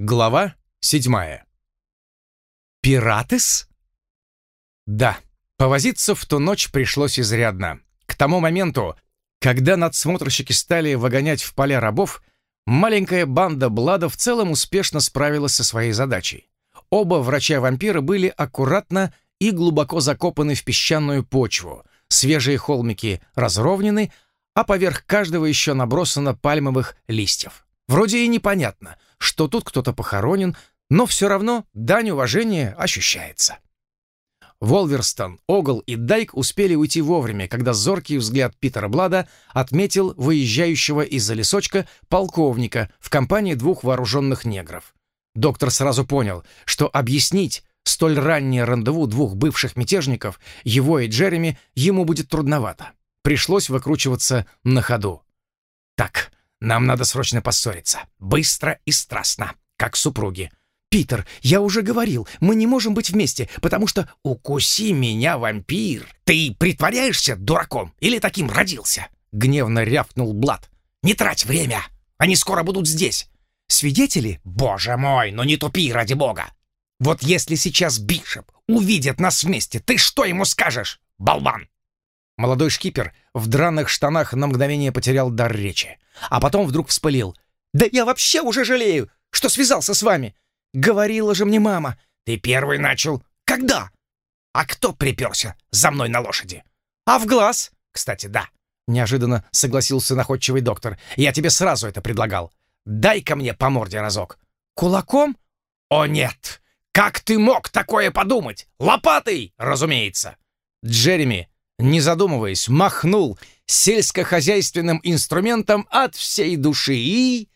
Глава седьмая. «Пиратес?» Да, повозиться в ту ночь пришлось изрядно. К тому моменту, когда надсмотрщики стали выгонять в поля рабов, маленькая банда Блада в целом успешно справилась со своей задачей. Оба врача-вампира были аккуратно и глубоко закопаны в песчаную почву, свежие холмики разровнены, а поверх каждого еще набросано пальмовых листьев. Вроде и непонятно, что тут кто-то похоронен, но все равно дань уважения ощущается. Волверстон, Огл и Дайк успели уйти вовремя, когда зоркий взгляд Питера Блада отметил выезжающего из-за лесочка полковника в компании двух вооруженных негров. Доктор сразу понял, что объяснить столь раннее рандеву двух бывших мятежников, его и Джереми, ему будет трудновато. Пришлось выкручиваться на ходу. «Так, нам надо срочно поссориться. Быстро и страстно, как супруги. «Питер, я уже говорил, мы не можем быть вместе, потому что...» «Укуси меня, вампир! Ты притворяешься дураком или таким родился?» Гневно рявкнул Блад. «Не трать время! Они скоро будут здесь!» «Свидетели? Боже мой, ну не тупи, ради бога! Вот если сейчас Бишоп увидит нас вместе, ты что ему скажешь, болван?» Молодой шкипер в драных штанах на мгновение потерял дар речи, а потом вдруг вспылил. «Да я вообще уже жалею, что связался с вами! Говорила же мне мама!» «Ты первый начал. Когда?» «А кто приперся за мной на лошади?» «А в глаз?» «Кстати, да». Неожиданно согласился находчивый доктор. «Я тебе сразу это предлагал. Дай-ка мне по морде разок». «Кулаком?» «О нет! Как ты мог такое подумать? Лопатой, разумеется!» Джереми не задумываясь, махнул сельскохозяйственным инструментом от всей души и...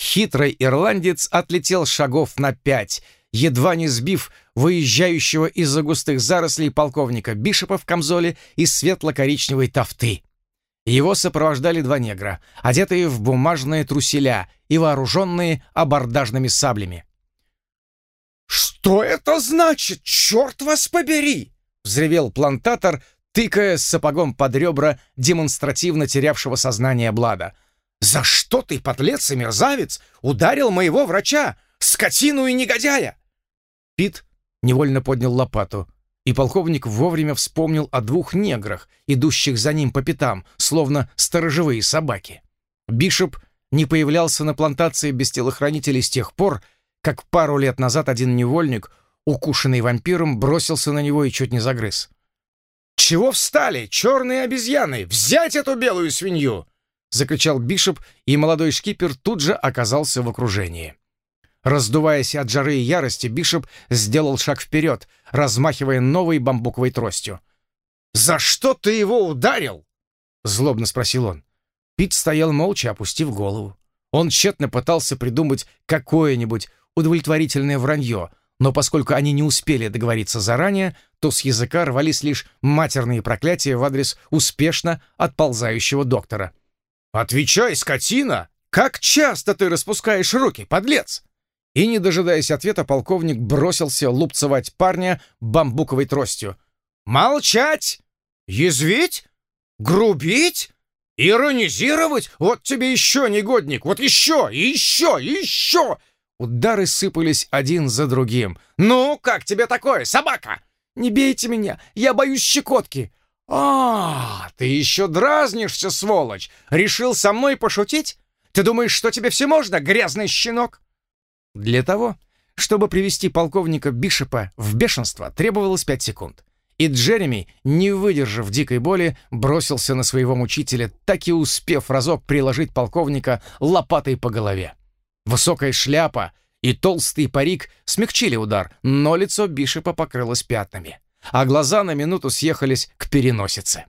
Хитрый ирландец отлетел шагов на пять, едва не сбив выезжающего из-за густых зарослей полковника Бишопа в камзоле из светло-коричневой тафты. Его сопровождали два негра, одетые в бумажные труселя и вооруженные абордажными саблями. «Что это значит, черт вас побери!» — взревел плантатор, тыкая сапогом под ребра демонстративно терявшего сознание Блада. «За что ты, подлец и мерзавец, ударил моего врача, скотину и негодяя?» Пит невольно поднял лопату, и полковник вовремя вспомнил о двух неграх, идущих за ним по пятам, словно сторожевые собаки. Бишоп не появлялся на плантации без телохранителей с тех пор, как пару лет назад один невольник, укушенный вампиром, бросился на него и чуть не загрыз. «Чего встали, черные обезьяны? Взять эту белую свинью!» — закричал Бишоп, и молодой шкипер тут же оказался в окружении. Раздуваясь от жары и ярости, Бишоп сделал шаг вперед, размахивая новой бамбуковой тростью. «За что ты его ударил?» — злобно спросил он. Пит стоял молча, опустив голову. Он тщетно пытался придумать какое-нибудь удовлетворительное вранье, но поскольку они не успели договориться заранее, то с языка рвались лишь матерные проклятия в адрес успешно отползающего доктора. «Отвечай, скотина! Как часто ты распускаешь руки, подлец!» И, не дожидаясь ответа, полковник бросился лупцевать парня бамбуковой тростью. «Молчать! Язвить? Грубить? Иронизировать? Вот тебе еще, негодник! Вот еще! Еще! Еще! Удары сыпались один за другим. «Ну, как тебе такое, собака?» «Не бейте меня, я боюсь щекотки». «А, ты еще дразнишься, сволочь! Решил со мной пошутить? Ты думаешь, что тебе все можно, грязный щенок?» Для того, чтобы привести полковника Бишопа в бешенство, требовалось пять секунд. И Джереми, не выдержав дикой боли, бросился на своего мучителя, так и успев разок приложить полковника лопатой по голове. Высокая шляпа и толстый парик смягчили удар, но лицо Бишопа покрылось пятнами, а глаза на минуту съехались к переносице.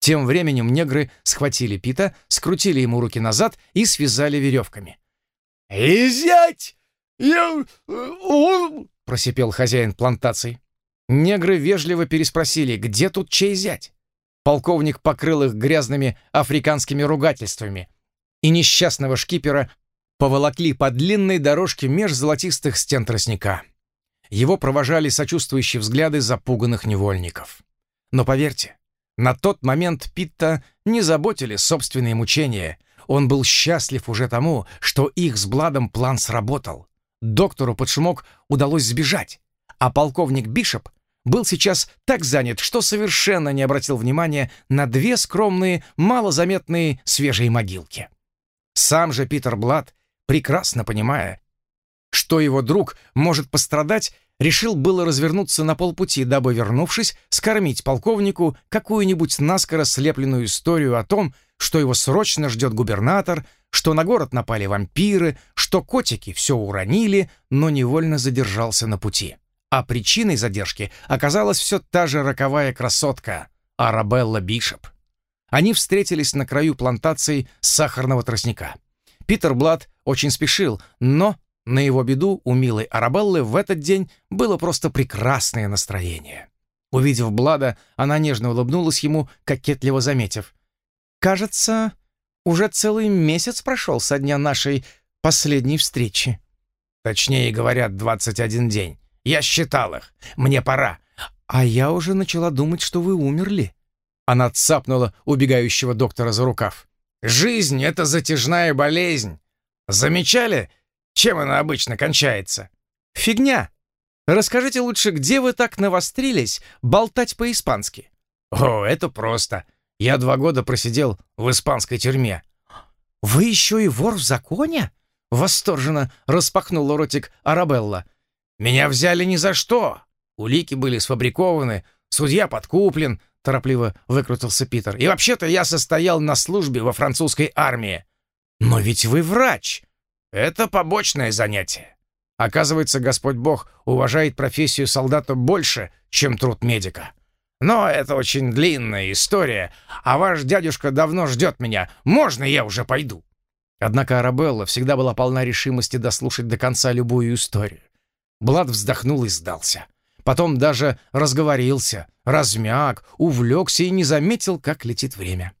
Тем временем негры схватили Пита, скрутили ему руки назад и связали веревками. «Изять! Я... он...» — просипел хозяин плантации. Негры вежливо переспросили, где тут чей зять? Полковник покрыл их грязными африканскими ругательствами, и несчастного шкипера поволокли по длинной дорожке меж золотистых стен тростника. Его провожали сочувствующие взгляды запуганных невольников. Но поверьте, на тот момент Питта не заботили собственные мучения. Он был счастлив уже тому, что их с Бладом план сработал. доктору под шумок удалось сбежать, а полковник Бишоп был сейчас так занят, что совершенно не обратил внимания на две скромные, малозаметные свежие могилки. Сам же Питер Блад, прекрасно понимая, что его друг может пострадать, решил было развернуться на полпути, дабы, вернувшись, скормить полковнику какую-нибудь наскоро слепленную историю о том, что его срочно ждет губернатор, что на город напали вампиры, что котики все уронили, но невольно задержался на пути. А причиной задержки оказалась все та же роковая красотка — Арабелла Бишоп. Они встретились на краю плантации сахарного тростника. Питер Блад очень спешил, но на его беду у милой Арабеллы в этот день было просто прекрасное настроение. Увидев Блада, она нежно улыбнулась ему, кокетливо заметив. «Кажется, уже целый месяц прошел со дня нашей последней встречи». «Точнее говорят, 21 день. Я считал их. Мне пора». «А я уже начала думать, что вы умерли». Она цапнула убегающего доктора за рукав. «Жизнь — это затяжная болезнь. Замечали, чем она обычно кончается?» «Фигня! Расскажите лучше, где вы так навострились болтать по-испански?» «О, это просто. Я два года просидел в испанской тюрьме». «Вы еще и вор в законе?» Восторженно распахнула ротик Арабелла. «Меня взяли ни за что. Улики были сфабрикованы, судья подкуплен», — торопливо выкрутился Питер. «И вообще-то я состоял на службе во французской армии». «Но ведь вы врач!» Это побочное занятие. Оказывается, Господь Бог уважает профессию солдата больше, чем труд медика. Но это очень длинная история, а ваш дядюшка давно ждет меня. Можно я уже пойду?» Однако Арабелла всегда была полна решимости дослушать до конца любую историю. Блад вздохнул и сдался. Потом даже разговорился, размяк, увлекся и не заметил, как летит время.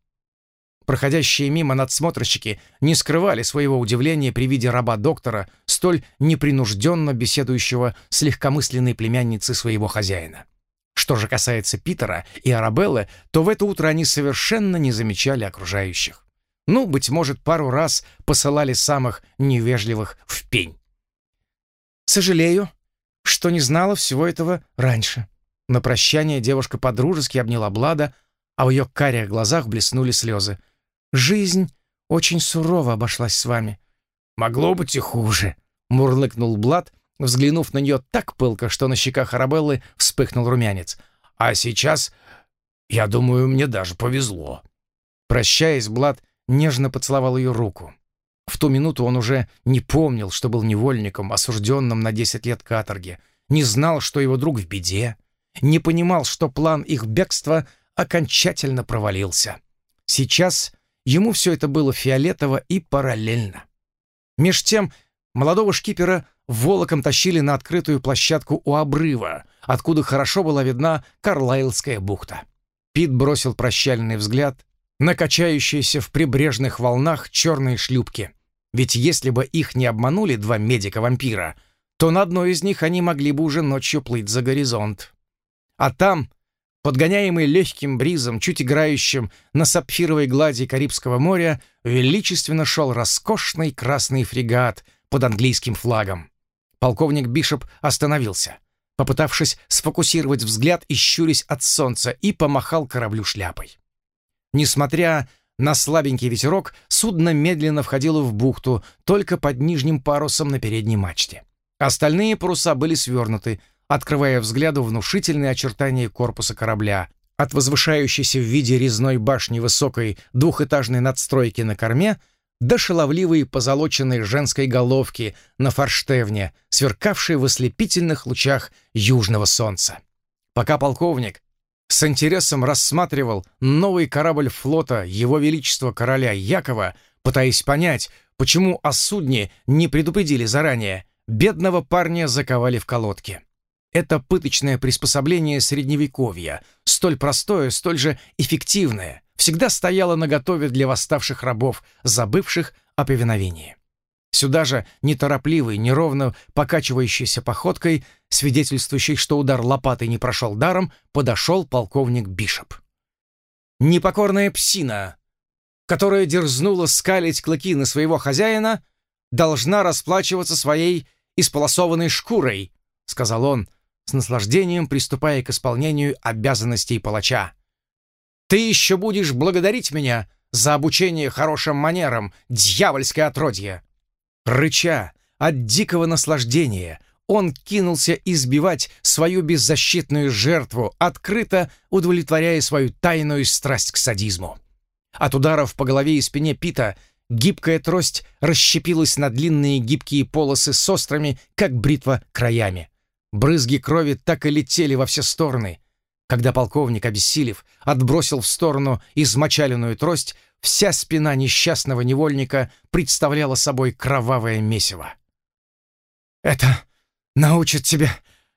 Проходящие мимо надсмотрщики не скрывали своего удивления при виде раба-доктора, столь непринужденно беседующего с легкомысленной племянницей своего хозяина. Что же касается Питера и Арабеллы, то в это утро они совершенно не замечали окружающих. Ну, быть может, пару раз посылали самых невежливых в пень. «Сожалею, что не знала всего этого раньше». На прощание девушка подружески обняла Блада, а в ее карих глазах блеснули слезы. Жизнь очень сурово обошлась с вами». «Могло быть и хуже», — мурлыкнул Блад, взглянув на нее так пылко, что на щеках Арабеллы вспыхнул румянец. «А сейчас, я думаю, мне даже повезло». Прощаясь, Блад нежно поцеловал ее руку. В ту минуту он уже не помнил, что был невольником, осужденным на 10 лет каторги, не знал, что его друг в беде, не понимал, что план их бегства окончательно провалился. Сейчас Ему все это было фиолетово и параллельно. Меж тем молодого шкипера волоком тащили на открытую площадку у обрыва, откуда хорошо была видна Карлайлская бухта. Пит бросил прощальный взгляд на качающиеся в прибрежных волнах черные шлюпки. Ведь если бы их не обманули два медика-вампира, то на одной из них они могли бы уже ночью плыть за горизонт. А там подгоняемый легким бризом, чуть играющим на сапфировой глади Карибского моря, величественно шел роскошный красный фрегат под английским флагом. Полковник Бишоп остановился, попытавшись сфокусировать взгляд и щурясь от солнца, и помахал кораблю шляпой. Несмотря на слабенький ветерок, судно медленно входило в бухту, только под нижним парусом на передней мачте. Остальные паруса были свернуты, открывая взгляду внушительные очертания корпуса корабля, от возвышающейся в виде резной башни высокой двухэтажной надстройки на корме до шаловливой позолоченной женской головки на форштевне, сверкавшей в ослепительных лучах южного солнца. Пока полковник с интересом рассматривал новый корабль флота Его Величества Короля Якова, пытаясь понять, почему о судне не предупредили заранее, бедного парня заковали в колодки. Это пыточное приспособление средневековья, столь простое, столь же эффективное, всегда стояло наготове для восставших рабов, забывших о повиновении. Сюда же неторопливой, неровно покачивающейся походкой, свидетельствующей, что удар лопатой не прошел даром, подошел полковник Бишоп. Непокорная псина, которая дерзнула скалить клыки на своего хозяина, должна расплачиваться своей исполосованной шкурой», — сказал он, с наслаждением приступая к исполнению обязанностей палача. «Ты еще будешь благодарить меня за обучение хорошим манерам, дьявольское отродье!» Рыча от дикого наслаждения, он кинулся избивать свою беззащитную жертву, открыто удовлетворяя свою тайную страсть к садизму. От ударов по голове и спине Пита гибкая трость расщепилась на длинные гибкие полосы с острыми, как бритва, краями. Брызги крови так и летели во все стороны. Когда полковник, обессилев, отбросил в сторону измочаленную трость, вся спина несчастного невольника представляла собой кровавое месиво. «Это научит тебя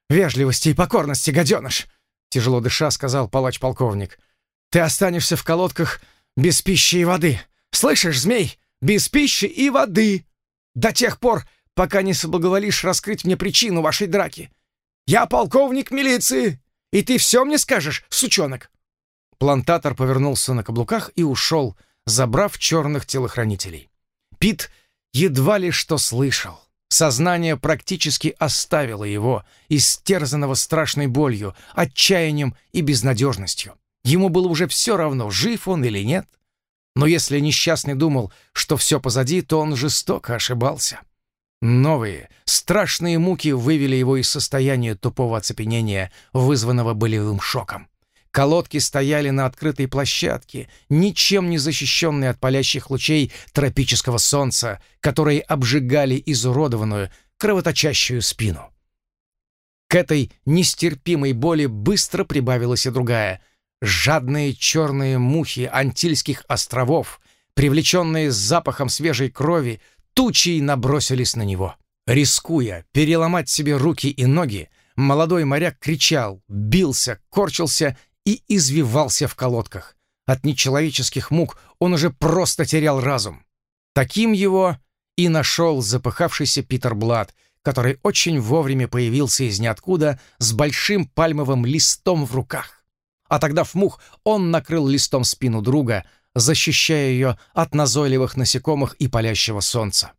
вежливости и покорности, гаденыш!» Тяжело дыша, сказал палач-полковник. «Ты останешься в колодках без пищи и воды. Слышишь, змей? Без пищи и воды! До тех пор, пока не соблаговолишь раскрыть мне причину вашей драки. Я полковник милиции, и ты все мне скажешь, сучонок!» Плантатор повернулся на каблуках и ушел, забрав черных телохранителей. Пит едва ли что слышал. Сознание практически оставило его, истерзанного страшной болью, отчаянием и безнадежностью. Ему было уже все равно, жив он или нет. Но если несчастный думал, что все позади, то он жестоко ошибался. Новые, страшные муки вывели его из состояния тупого оцепенения, вызванного болевым шоком. Колодки стояли на открытой площадке, ничем не защищенные от палящих лучей тропического солнца, которые обжигали изуродованную, кровоточащую спину. К этой нестерпимой боли быстро прибавилась и другая. Жадные черные мухи Антильских островов, привлеченные запахом свежей крови, тучей набросились на него. Рискуя переломать себе руки и ноги, молодой моряк кричал, бился, корчился и извивался в колодках. От нечеловеческих мук он уже просто терял разум. Таким его и нашел запыхавшийся Питер Блад, который очень вовремя появился из ниоткуда с большим пальмовым листом в руках. Отогнав мух, он накрыл листом спину друга, защищая ее от назойливых насекомых и палящего солнца.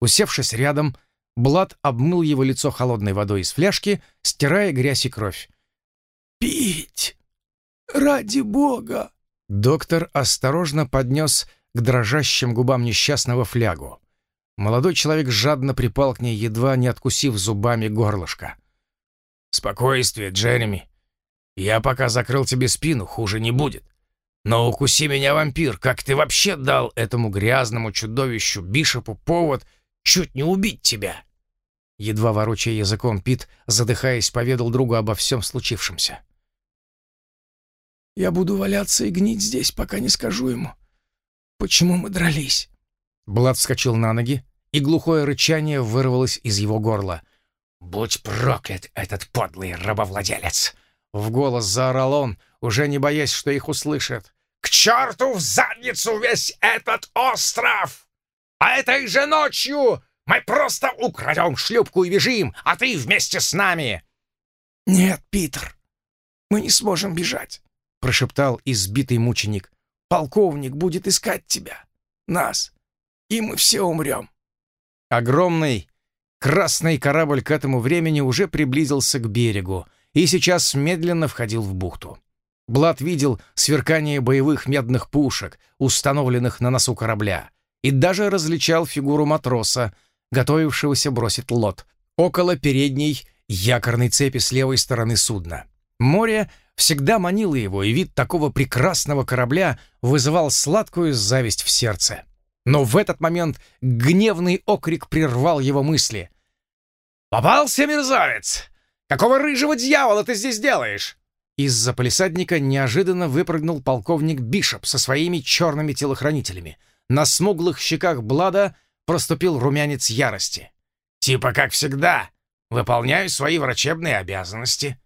Усевшись рядом, Блад обмыл его лицо холодной водой из фляжки, стирая грязь и кровь. «Пить! Ради бога!» Доктор осторожно поднес к дрожащим губам несчастного флягу. Молодой человек жадно припал к ней, едва не откусив зубами горлышко. «Спокойствие, Джереми. Я пока закрыл тебе спину, хуже не будет. Но укуси меня, вампир, как ты вообще дал этому грязному чудовищу Бишопу повод чуть не убить тебя?» Едва ворочая языком, Пит, задыхаясь, поведал другу обо всем случившемся. «Я буду валяться и гнить здесь, пока не скажу ему, почему мы дрались». Блад вскочил на ноги, и глухое рычание вырвалось из его горла. «Будь проклят, этот подлый рабовладелец!» В голос заорал он, уже не боясь, что их услышат. К черту в задницу весь этот остров! А этой же ночью мы просто украдем шлюпку и бежим, а ты вместе с нами!» «Нет, Питер, мы не сможем бежать», — прошептал избитый мученик. «Полковник будет искать тебя, нас, и мы все умрем». Огромный красный корабль к этому времени уже приблизился к берегу и сейчас медленно входил в бухту. Блад видел сверкание боевых медных пушек, установленных на носу корабля, и даже различал фигуру матроса, готовившегося бросить лот, около передней якорной цепи с левой стороны судна. Море всегда манило его, и вид такого прекрасного корабля вызывал сладкую зависть в сердце. Но в этот момент гневный окрик прервал его мысли. «Попался, мерзавец! Какого рыжего дьявола ты здесь делаешь?» Из-за полисадника неожиданно выпрыгнул полковник Бишоп со своими черными телохранителями. На смуглых щеках Блада проступил румянец ярости. «Типа как всегда, выполняю свои врачебные обязанности».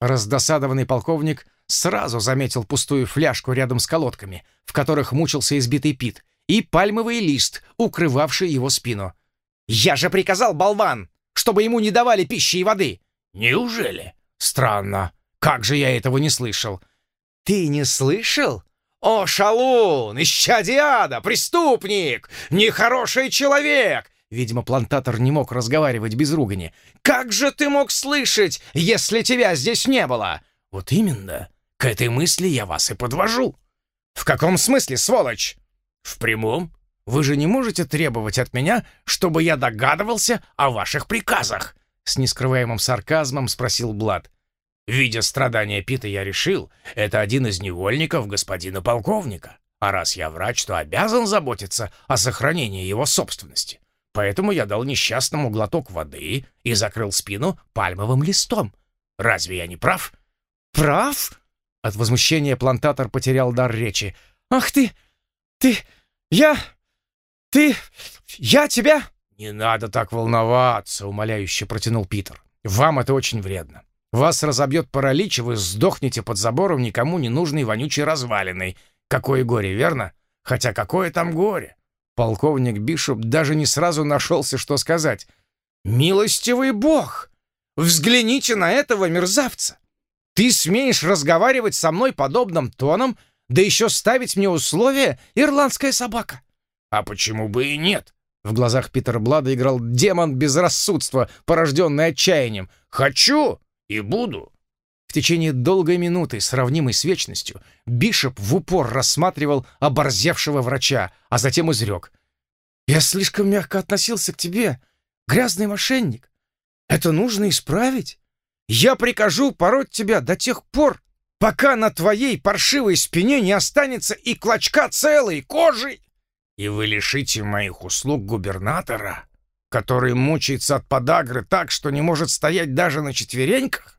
Раздосадованный полковник сразу заметил пустую фляжку рядом с колодками, в которых мучился избитый Пит, и пальмовый лист, укрывавший его спину. «Я же приказал, болван, чтобы ему не давали пищи и воды!» «Неужели? Странно. Как же я этого не слышал?» «Ты не слышал? О, шалун, исчадие ада, преступник, нехороший человек! Видимо, плантатор не мог разговаривать без ругани. «Как же ты мог слышать, если тебя здесь не было?» «Вот именно. К этой мысли я вас и подвожу». «В каком смысле, сволочь?» «В прямом. Вы же не можете требовать от меня, чтобы я догадывался о ваших приказах?» С нескрываемым сарказмом спросил Блад. «Видя страдания Пита, я решил, это один из невольников господина полковника. А раз я врач, то обязан заботиться о сохранении его собственности. Поэтому я дал несчастному глоток воды и закрыл спину пальмовым листом. Разве я не прав? Прав? От возмущения плантатор потерял дар речи. Ах ты! Ты! Я! Ты! Я тебя! Не надо так волноваться, умоляюще протянул Питер. Вам это очень вредно. Вас разобьет паралич, и вы сдохнете под забором никому не нужной вонючей развалиной. Какое горе, верно? Хотя какое там горе? Полковник Бишоп даже не сразу нашелся, что сказать. «Милостивый бог! Взгляните на этого мерзавца! Ты смеешь разговаривать со мной подобным тоном, да еще ставить мне условия, ирландская собака!» «А почему бы и нет?» В глазах Питера Блада играл демон безрассудства, порожденный отчаянием. «Хочу и буду!» В течение долгой минуты, сравнимой с вечностью, Бишоп в упор рассматривал оборзевшего врача, а затем изрек. «Я слишком мягко относился к тебе, грязный мошенник. Это нужно исправить. Я прикажу пороть тебя до тех пор, пока на твоей паршивой спине не останется и клочка целой кожи. И вы лишите моих услуг губернатора, который мучается от подагры так, что не может стоять даже на четвереньках?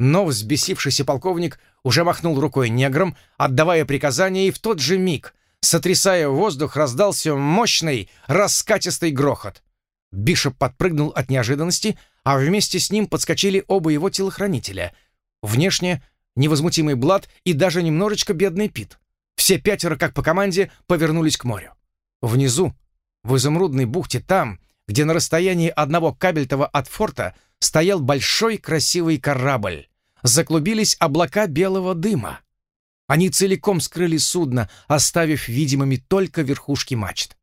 Но взбесившийся полковник уже махнул рукой неграм, отдавая приказания, и в тот же миг, сотрясая воздух, раздался мощный, раскатистый грохот. Бишоп подпрыгнул от неожиданности, а вместе с ним подскочили оба его телохранителя. Внешне невозмутимый Блад и даже немножечко бедный Пит. Все пятеро, как по команде, повернулись к морю. Внизу, в изумрудной бухте, там, где на расстоянии одного кабельтова от форта стоял большой красивый корабль, заклубились облака белого дыма. Они целиком скрыли судно, оставив видимыми только верхушки мачт.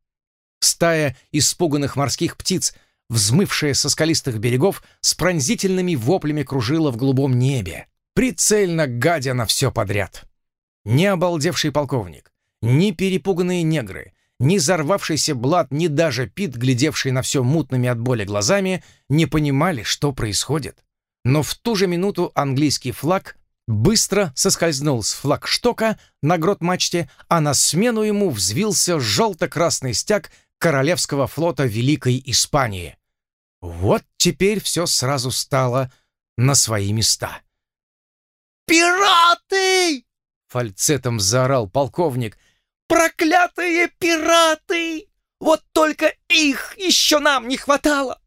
Стая испуганных морских птиц, взмывшая со скалистых берегов, с пронзительными воплями кружила в голубом небе, прицельно гадя на все подряд. Ни обалдевший полковник, ни перепуганные негры, ни взорвавшийся Блад, ни даже Пит, глядевший на все мутными от боли глазами, не понимали, что происходит. Но в ту же минуту английский флаг быстро соскользнул с флагштока на грот-мачте, а на смену ему взвился желто-красный стяг Королевского флота Великой Испании. Вот теперь все сразу стало на свои места. «Пираты!» — фальцетом заорал полковник. «Проклятые пираты! Вот только их еще нам не хватало!